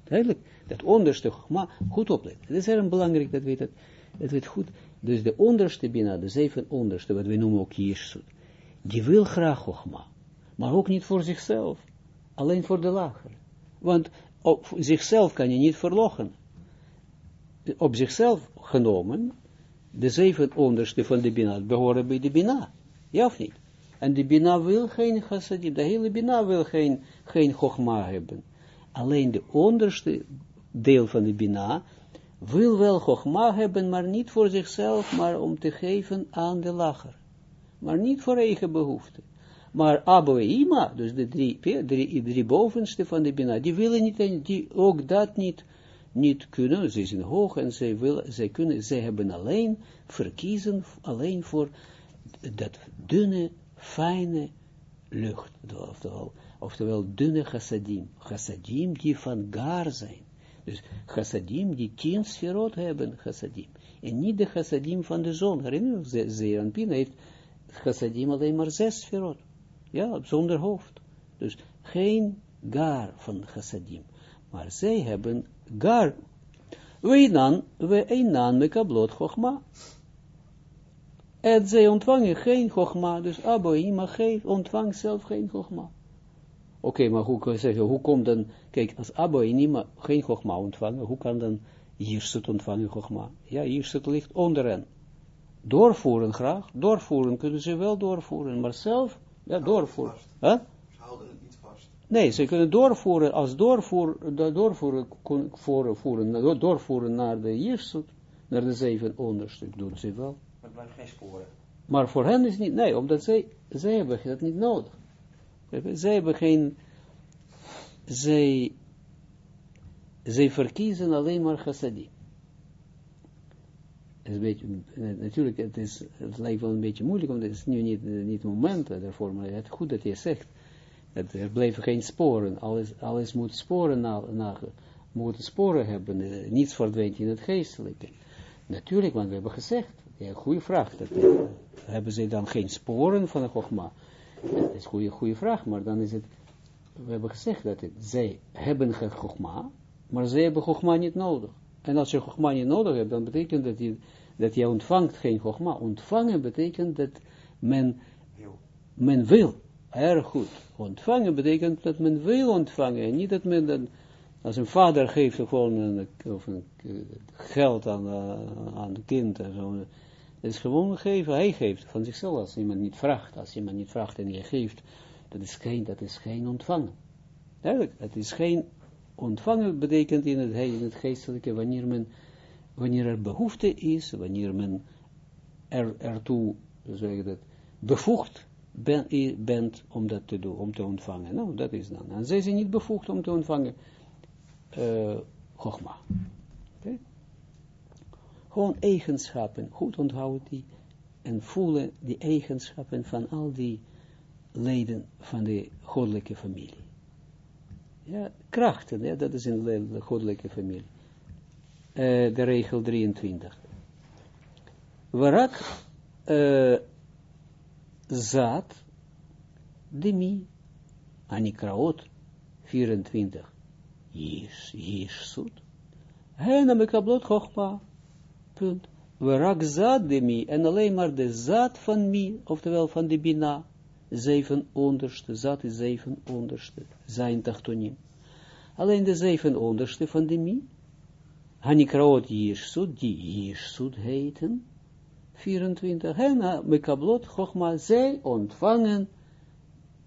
Duidelijk dat onderste maar goed opletten. Het is heel belangrijk dat we we het goed, dus de onderste bina, de zeven onderste, wat we noemen ook Jirsut, die wil graag Chogma, maar ook niet voor zichzelf, alleen voor de lager. Want op zichzelf kan je niet verlogen. Op zichzelf genomen, de zeven onderste van de bina behoren bij de bina, ja of niet? En de bina wil geen chassadim, de hele bina wil geen, geen chogma hebben. Alleen de onderste deel van de Bina, wil wel Chogma hebben, maar niet voor zichzelf, maar om te geven aan de lacher. Maar niet voor eigen behoefte. Maar Abo Ima, dus de drie, drie, drie bovenste van de Bina, die willen niet, die ook dat niet, niet kunnen. Ze zijn hoog en zij, willen, zij, kunnen, zij hebben alleen verkiezen, alleen voor dat dunne, fijne lucht, oftewel, oftewel dunne chassadim. Chassadim die van gar zijn. Dus chassadim die tien sferot hebben, chassadim. En niet de chassadim van de zon. Herinner je, Zeranpin heeft chassadim alleen maar zes sferot. Ja, zonder hoofd. Dus geen gar van chassadim. Maar zij hebben gar. We dan, we einan mekablot chogma. En zij ontvangen geen chogma. Dus Abba geeft, ontvangt zelf geen chogma. Oké, maar hoe kan je zeggen, hoe komt dan, kijk, als Abba en Ima geen Chogma ontvangen, hoe kan dan Jirsut ontvangen Chogma? Ja, Jirsut ligt onder hen. Doorvoeren graag, doorvoeren kunnen ze wel doorvoeren, maar zelf, ja, doorvoeren. Huh? Ze houden het niet vast. Nee, ze kunnen doorvoeren, als doorvoer, doorvoeren, voeren, doorvoeren naar de Jirsut, naar de zeven onderstuk, doen ze wel. Maar blijft geen sporen. Maar voor hen is niet, nee, omdat zij, zij hebben dat niet nodig. Zij hebben geen, zij, zij verkiezen alleen maar chassadim. Een beetje, natuurlijk, het, is, het lijkt wel een beetje moeilijk, want het is nu niet, niet het moment daarvoor, maar het goed dat je zegt, dat er blijven geen sporen, alles, alles moet sporen na, na, moeten sporen hebben, uh, niets verdwijnt in het geestelijke. Natuurlijk, want we hebben gezegd, ja, goede vraag, dat, uh, hebben ze dan geen sporen van de Chogma? Dat is een goede, goede vraag, maar dan is het, we hebben gezegd dat het, zij hebben geen Chogma, maar zij hebben Chogma niet nodig. En als je Chogma niet nodig hebt, dan betekent dat je, dat je ontvangt geen Chogma. Ontvangen betekent dat men, men wil, erg goed. Ontvangen betekent dat men wil ontvangen, en niet dat men dan, als een vader geeft gewoon of een, geld aan, uh, aan het kind, en zo, het is gewoon geven, hij geeft van zichzelf, als iemand niet vraagt, als iemand niet vraagt en je geeft, dat is geen, dat is geen ontvangen. Duidelijk, het is geen ontvangen betekent in het, in het geestelijke, wanneer men, wanneer er behoefte is, wanneer men er, ertoe, zeg dat, bevoegd ben, bent om dat te doen, om te ontvangen. Nou, dat is dan. En zij zijn niet bevoegd om te ontvangen, uh, Chogma. Okay? Gewoon eigenschappen, goed onthouden die, en voelen die eigenschappen van al die leden van de goddelijke familie. Ja, krachten, dat is in de goddelijke familie. Uh, de regel 23. Warak uh, zaad demi anikraot 24. Jish, jish sud. Hena mekablot chochma. Punt. Warak zaad demi en alleen maar de zaad van mi, oftewel van de bina zeven onderste, zat is zeven onderste, zijn tachtonim. Alleen de zeven onderste van de mi, Hanikraot Jirsut, die Jirsut heten, 24, Hena mekablot Chogma, zij ontvangen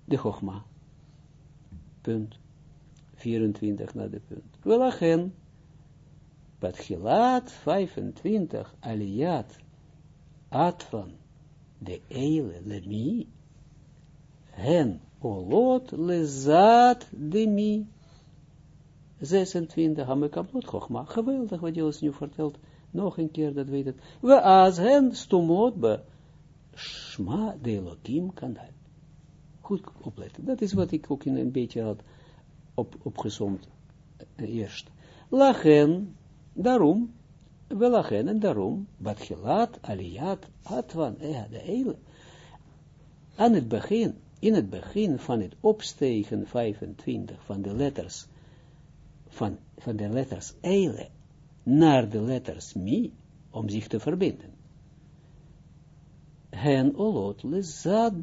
de Chogma. Punt. 24 naar de punt. Welachen, Batchilaat 25, Aliyat, Atvan, de Eile, Lemi, hen olot lezat demi. 26, hamekabot chokma. Geweldig wat je ons nu vertelt. Nog een keer, dat weet het. We as hen stomot be shma de Elohim kanal. Goed opletten. Dat is wat ik ook in een beetje had op, opgezomd uh, eerst. Lachen, daarom, we lachen en daarom, wat gelaat, aliyat, atwan, eh, de hele. Aan het begin, in het begin van het opstegen 25 van de letters, van, van de letters eile naar de letters mi, om zich te verbinden. Hen olot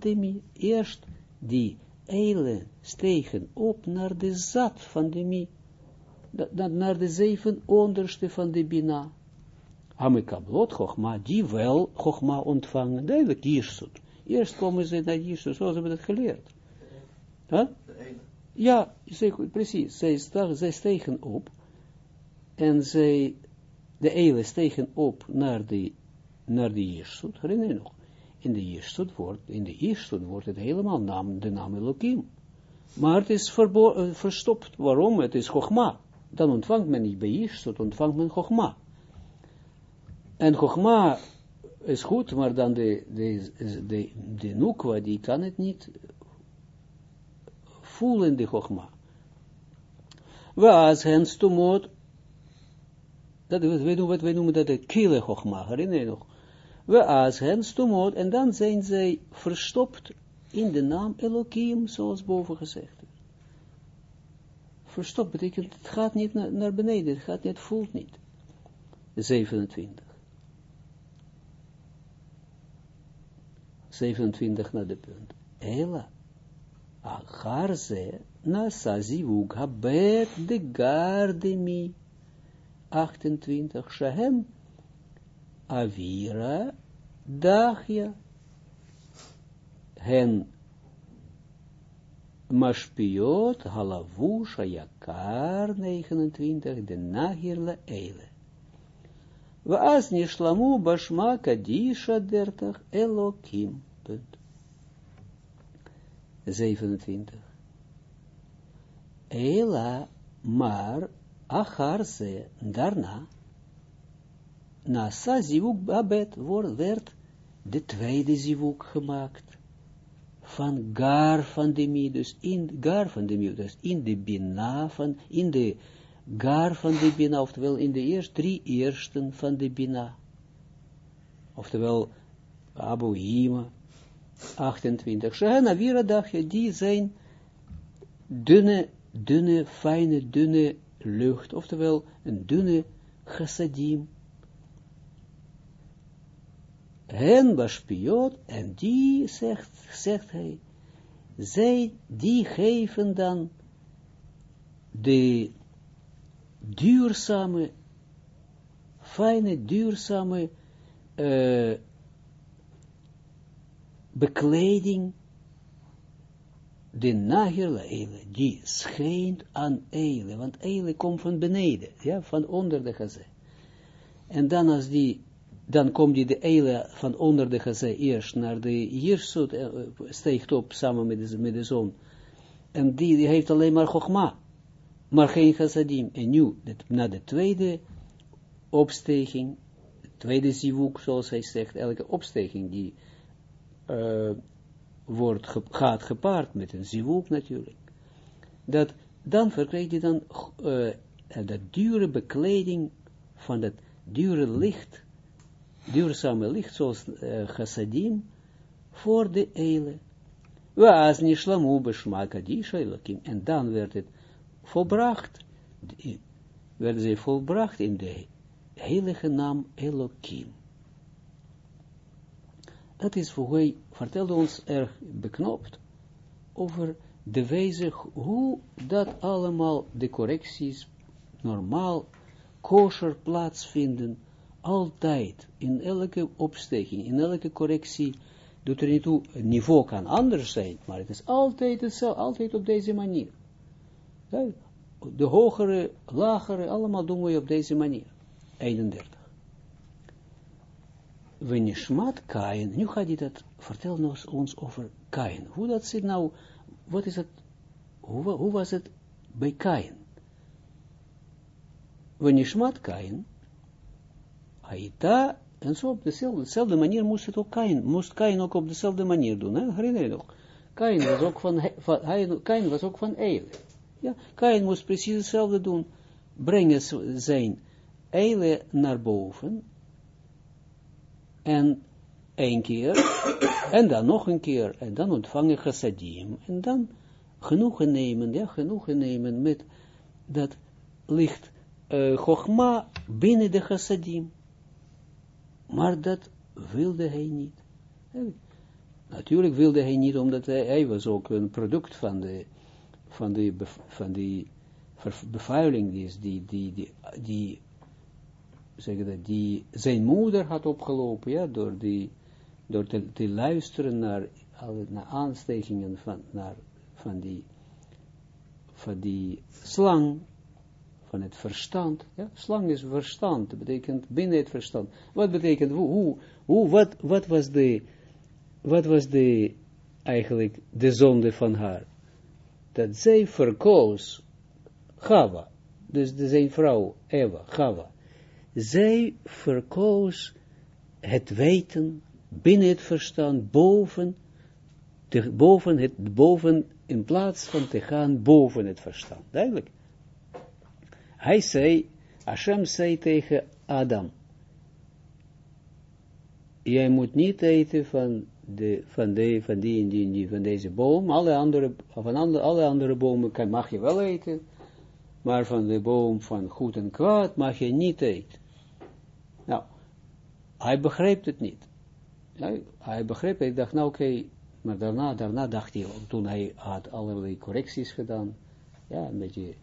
mi, eerst die eile stegen op naar de zat van de mi, naar de zeven onderste van de bina. Hamikablot, Chogma, die wel Chogma ontvangen, duidelijk, Jirsut. Eerst komen ze naar Jezus, zoals hebben we dat geleerd. Huh? Ja, precies. Zij, zij stegen op en zij, de eile stegen op naar de, naar de Jezus. Herinner je nog? In de Jezus wordt, in de Jezus wordt het helemaal naam, de naam Elohim. Maar het is uh, verstopt. Waarom? Het is Chogma. Dan ontvangt men niet bij Jezus, ontvangt men Chogma. En Chogma is goed, maar dan de, de, de, de nukwa, die kan het niet voelen, de chogma. Was hen stumot, dat noemen, dat de kille chogma, herinner je nog? We as hen en dan zijn zij verstopt in de naam Elohim, zoals boven gezegd. Verstopt betekent, het gaat niet naar, naar beneden, het gaat niet, voelt niet. 27. 27 naar de punt. Ela. Achar ze, nasa zivug habet de gardemi. 28. Shahem. Avira. Dachia. Hen. Mashpiot, halavusha, yakar, 29, de nagirle eile. Waas nishlamu bashma kadisha dertig elokim. Punt. 27. Ela, maar, achar ze, daarna, nasa zivuk abet, werd de tweede zivuk gemaakt. Van gar van de mi, dus in gar van de mi, dus in de bina van, in de gar van de Bina, oftewel in de eerste drie eersten van de Bina. Oftewel, Abu Hima, 28. Shehana Viradachje, die zijn dunne, dunne, fijne, dunne lucht, oftewel een dunne chassadim. Hen baspiot, en die, zegt, zegt hij, zij, die geven dan de duurzame, fijne, duurzame uh, bekleding, de nagel eile, die schijnt aan eile, want eile komt van beneden, ja, van onder de gazé. En dan als die, dan komt die de eile van onder de gazé eerst naar de Jirsut, uh, steekt op samen met de, met de zon. En die, die heeft alleen maar chogma maar geen chassadim. En nu, na de tweede opsteging, de tweede zivuk, zoals hij zegt, elke opsteging die uh, wordt, gaat gepaard met een zivuk natuurlijk, dat dan verkrijgt hij dan uh, dat dure bekleding van dat dure licht, duurzame licht, zoals uh, chassadim, voor de eile. Niet slamu en dan werd het volbracht, werden zij volbracht in de heilige naam Elohim. Dat is voor hij vertelde ons erg beknopt over de wijze hoe dat allemaal de correcties normaal kosher plaatsvinden, altijd, in elke opsteking, in elke correctie, doet er niet toe, het niveau kan anders zijn, maar het is altijd hetzelfde, altijd op deze manier. De hogere, lagere, allemaal doen we op deze manier. 31. Wenishmat Kain, nu gaat hij dat, vertel nog ons over Kain. Hoe dat zit nou, wat is het, hoe, hoe was het bij Kain? Wenishmat Kain, Aita, en zo op dezelfde, dezelfde manier moest het ook Kain, moest Kain ook op dezelfde manier doen, hè? herinner je nog? Kain was ook van, van Kain was ook van Eile. Ja, Kain moest precies hetzelfde doen. Brengen zijn eilen naar boven. En één keer. en dan nog een keer. En dan ontvangen chassadim. En dan genoegen nemen. Ja, genoegen nemen met dat licht uh, Chogma binnen de chassadim. Maar dat wilde hij niet. Natuurlijk wilde hij niet, omdat hij, hij was ook een product van de van die, van die bevuiling die, die, die, die, die, zeg dat, die zijn moeder had opgelopen, ja, door, die, door te, te luisteren naar, naar aanstekingen van, naar, van, die, van die slang, van het verstand. Ja? Slang is verstand, dat betekent binnen het verstand. Wat betekent, hoe, hoe, wat, wat was de, wat was de, eigenlijk de zonde van haar? dat zij verkoos Chava, dus de zijn vrouw Eva, Chava, zij verkoos het weten binnen het verstand boven, te, boven het, boven, in plaats van te gaan boven het verstand. Duidelijk. Hij zei, Hashem zei tegen Adam, jij moet niet eten van de, van, de, van die die, van deze boom, alle andere, van andere, alle andere bomen kan, mag je wel eten, maar van de boom van goed en kwaad mag je niet eten. Nou, hij begreep het niet. Ja, hij begreep het, ik dacht, nou oké, maar daarna, daarna dacht hij, toen hij had allerlei correcties gedaan, ja, een beetje,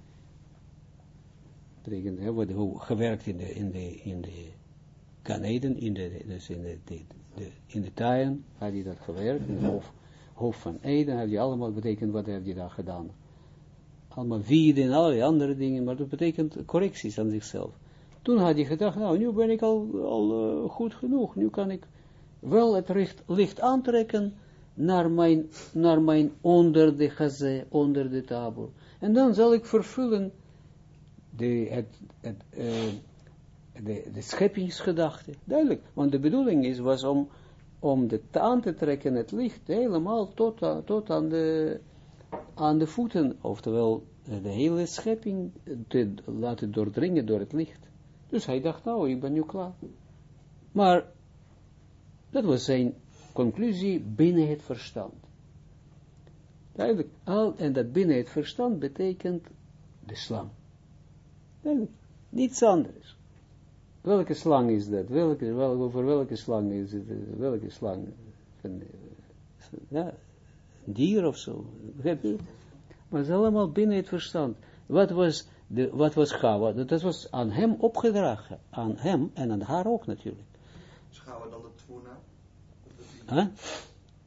betekent, hè, gewerkt in de, in de, in de Ganeden, in de, dus in de, de de, in de tuin had hij dat gewerkt, in het hof, hof van Eden, had hij allemaal betekend, wat heeft hij daar gedaan? Allemaal wieden en allerlei andere dingen, maar dat betekent correcties aan zichzelf. Toen had hij gedacht, nou, nu ben ik al, al uh, goed genoeg, nu kan ik wel het licht, licht aantrekken naar mijn, naar mijn onder de gazé, onder de tabel. En dan zal ik vervullen de, het, het, uh, de, de scheppingsgedachte, duidelijk, want de bedoeling is, was om, om de aan te trekken, het licht, helemaal tot, tot aan de, aan de voeten, oftewel de hele schepping te laten doordringen door het licht. Dus hij dacht, nou, ik ben nu klaar. Maar dat was zijn conclusie binnen het verstand. Duidelijk, al, en dat binnen het verstand betekent de slang. Duidelijk, niets anders. Welke slang is dat? Welke, wel, over welke slang is het? Welke slang? Van, ja, een dier of zo. Maar het is allemaal binnen het verstand. Wat was, de, wat was Gawa? Dat was aan hem opgedragen. Aan hem en aan haar ook natuurlijk. Is Gawa dan de Tvuna? Huh?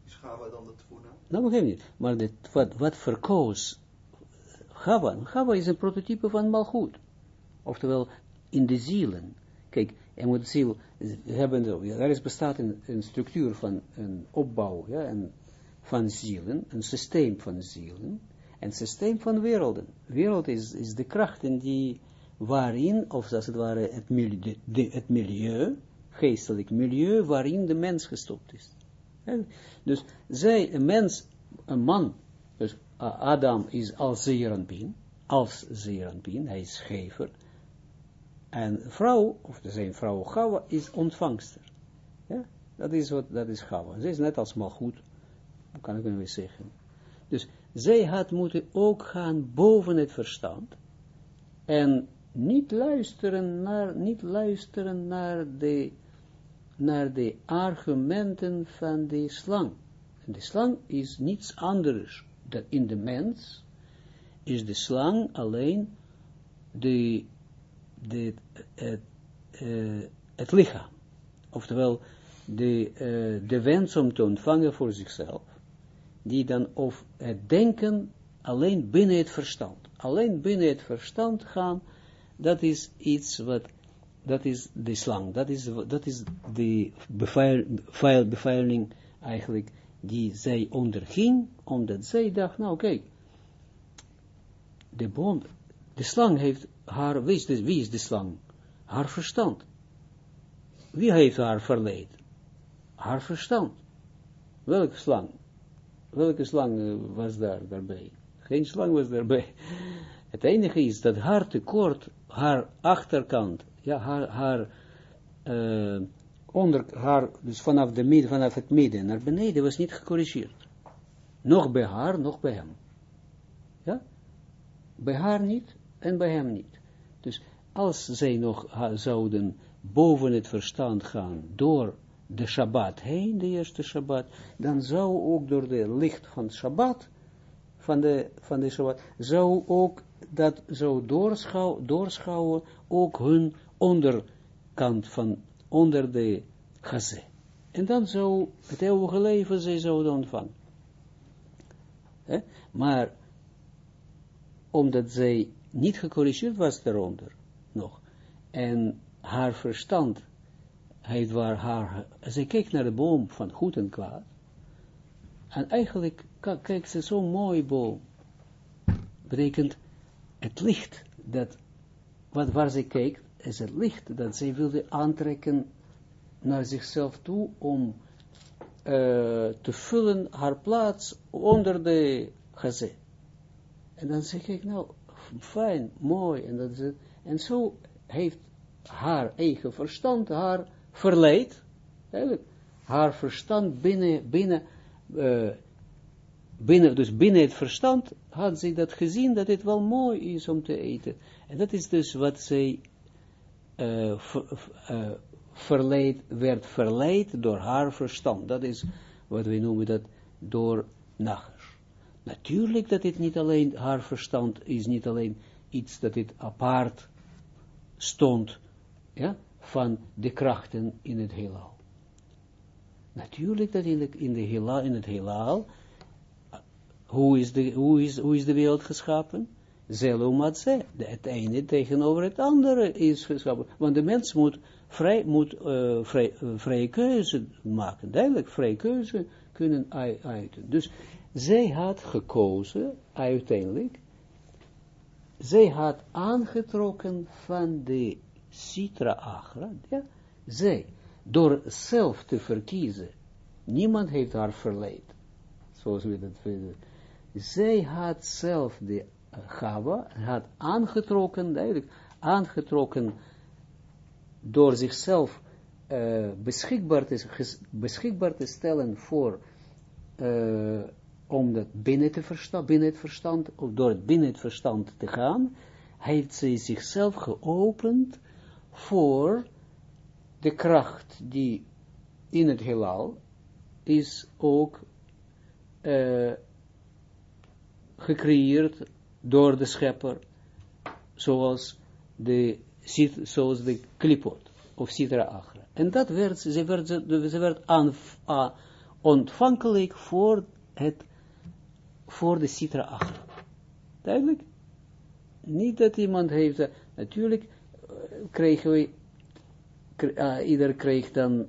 Is Gawa dan de Tvuna? Nou, begrijp niet. Maar dit, wat, wat verkoos Gawa? Gawa is een prototype van Malchut. Oftewel, in de zielen. Kijk, en ziel hebben, er is bestaat een, een structuur van een opbouw, ja, een, van zielen, een systeem van zielen, een systeem van werelden. Wereld is, is de krachten die waarin, of als het ware het milieu, de, milieu, geestelijk milieu, waarin de mens gestopt is. Dus zij, een mens, een man, dus Adam is als zeeranpien, als zeeranpien, hij is gever, en vrouw, of zijn vrouw Gawa, is ontvangster. Ja, dat is wat, dat is Gawa. Ze is net als Malchut, kan ik weer zeggen. Dus zij had moeten ook gaan boven het verstand, en niet luisteren naar, niet luisteren naar de, naar de argumenten van de slang. En de slang is niets anders dan in de mens, is de slang alleen de de, het, uh, het lichaam. Oftewel, de, uh, de wens om te ontvangen voor zichzelf, die dan of het denken alleen binnen het verstand. Alleen binnen het verstand gaan, dat is iets wat, dat is de slang, dat is, dat is de beveiliging eigenlijk, die zij onderging, omdat zij dacht, nou kijk, de boom, de slang heeft haar, wie is, de, wie is de slang? Haar verstand. Wie heeft haar verleid? Haar verstand. Welke slang? Welke slang eh, was daar daarbij? Geen slang was daarbij. (laughs) Het enige is dat haar tekort, haar achterkant, ja, haar, haar, uh, onder, haar, dus vanaf, de midden, vanaf het midden naar beneden was niet gecorrigeerd. Nog bij haar, nog bij hem. Ja? Bij haar niet, en bij hem niet. Dus als zij nog zouden boven het verstand gaan door de Shabbat heen, de eerste Shabbat, dan zou ook door de licht van Shabbat, van de, van de Shabbat, zou ook dat zou doorschouw, doorschouwen ook hun onderkant van, onder de gazé. En dan zou het eeuwige leven zij zouden ontvangen. Maar, omdat zij niet gecorrigeerd was daaronder, nog. En haar verstand, hij waar haar, zij keek naar de boom van goed en kwaad, en eigenlijk kijkt ze zo'n mooi boom, betekent het licht, dat, wat, waar ze keek, is het licht dat zij wilde aantrekken naar zichzelf toe, om uh, te vullen haar plaats onder de gazé. En dan zeg ik, nou, fijn, mooi, en, dat is en zo heeft haar eigen verstand haar verleid, haar verstand binnen, binnen, uh, binnen, dus binnen het verstand had ze dat gezien, dat het wel mooi is om te eten. En dat is dus wat zij ver, uh, verleid, werd verleid door haar verstand. Dat is wat we noemen dat door nacht. Natuurlijk dat het niet alleen, haar verstand is niet alleen iets dat het apart stond, ja, van de krachten in het heelal. Natuurlijk dat in, de, in, in het heelal, hoe is de, hoe is, hoe is de wereld geschapen? Het ene tegenover het andere is geschapen. Want de mens moet, vrij, moet uh, vrij, uh, vrije keuze maken, duidelijk vrije keuze kunnen uiten. Dus zij had gekozen, uiteindelijk, zij had aangetrokken van de Sitra Agra, ja, zij, door zelf te verkiezen, niemand heeft haar verleid, zoals we dat weten, zij had zelf de Gava, had aangetrokken, duidelijk, aangetrokken door zichzelf uh, beschikbaar, te, beschikbaar te stellen voor, uh, om dat binnen, te verstaan, binnen het verstand, of door het binnen het verstand te gaan, heeft zij zichzelf geopend voor de kracht die in het heelal is ook uh, gecreëerd door de schepper, zoals de, zoals de klipot, of Sitra Achra. En dat werd, ze werd, ze werd ontvankelijk voor het, voor de Sitra Achra. Duidelijk? Niet dat iemand heeft, natuurlijk uh, kregen we, uh, ieder kreeg dan,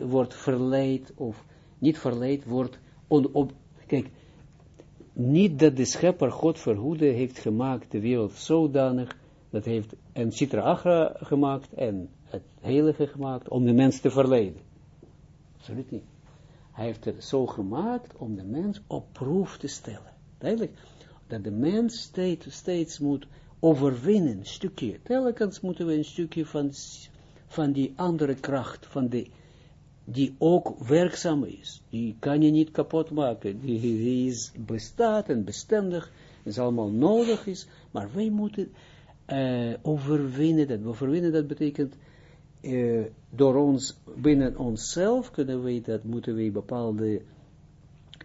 wordt verleid, of niet verleid, wordt on, op, kijk, niet dat de schepper God verhoede heeft gemaakt de wereld zodanig, dat heeft een Citra Agra gemaakt en het heilige gemaakt om de mens te verleiden. Absoluut niet. Hij heeft het zo gemaakt om de mens op proef te stellen. Duidelijk, dat de mens steeds, steeds moet overwinnen, stukje. Telkens moeten we een stukje van, van die andere kracht, van die die ook werkzaam is. Die kan je niet kapot maken. Die, die is bestaat en bestendig. Is allemaal nodig is. Maar wij moeten uh, overwinnen dat. Overwinnen dat betekent uh, door ons, binnen onszelf kunnen wij dat, moeten wij bepaalde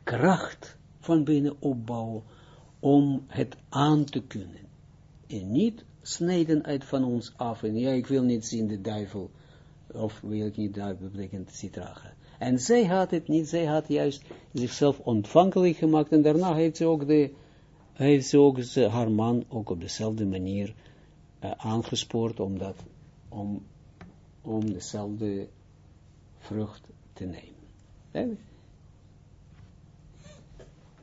kracht van binnen opbouwen om het aan te kunnen. En niet snijden uit van ons af. En ja, ik wil niet zien de duivel of wil ik niet dat betekent citraga. En zij had het niet, zij had juist zichzelf ontvankelijk gemaakt en daarna heeft ze ook, de, heeft ze ook haar man ook op dezelfde manier uh, aangespoord om, dat, om, om dezelfde vrucht te nemen.